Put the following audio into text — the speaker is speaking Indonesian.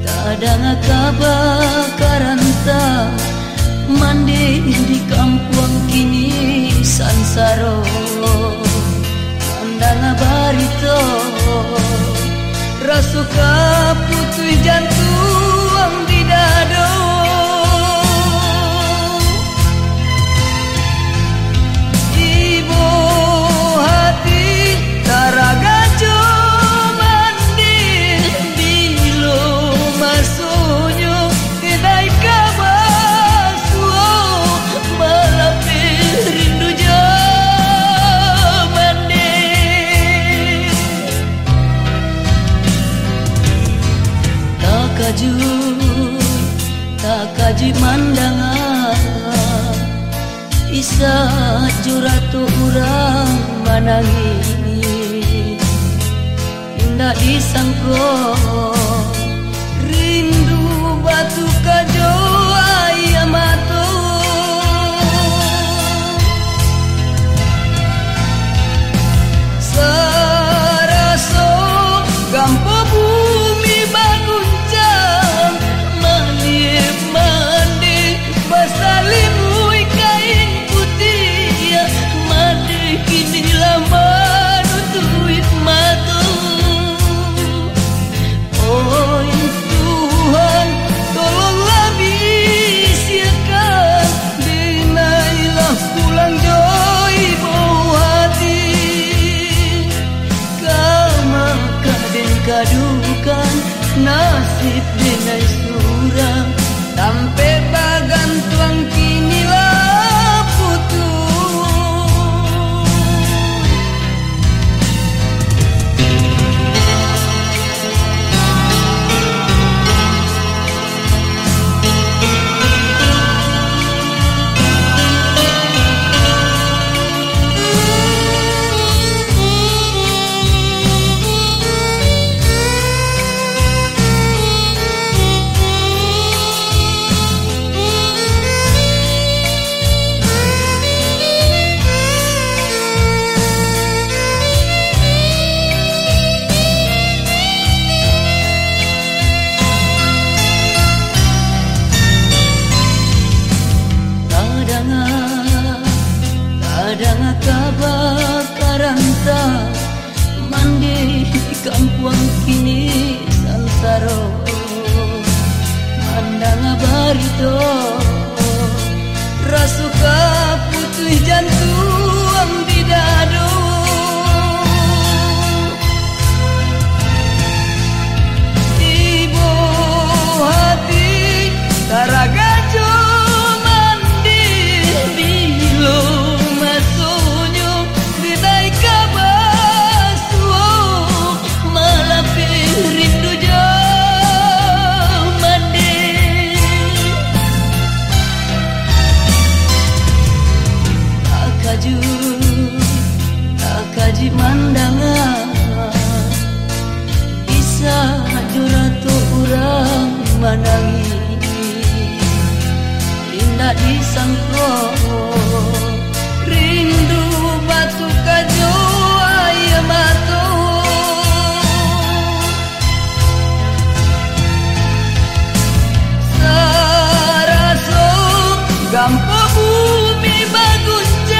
tak danga kabakaran tak mandi di kampung kini sansaro. Mandanga barito rasuka putih jantung kaju tak kaji mandangan Isa juratu urang manangi Indah disangko Rindu traidora tan Kadanga kabakaran tak Mandi di kampung kini Sansaro Mandanga barito Rasuka putih jantung urang manangi Indah disangko Rindu batu kajo ayamato Saraso gampo bumi baguncang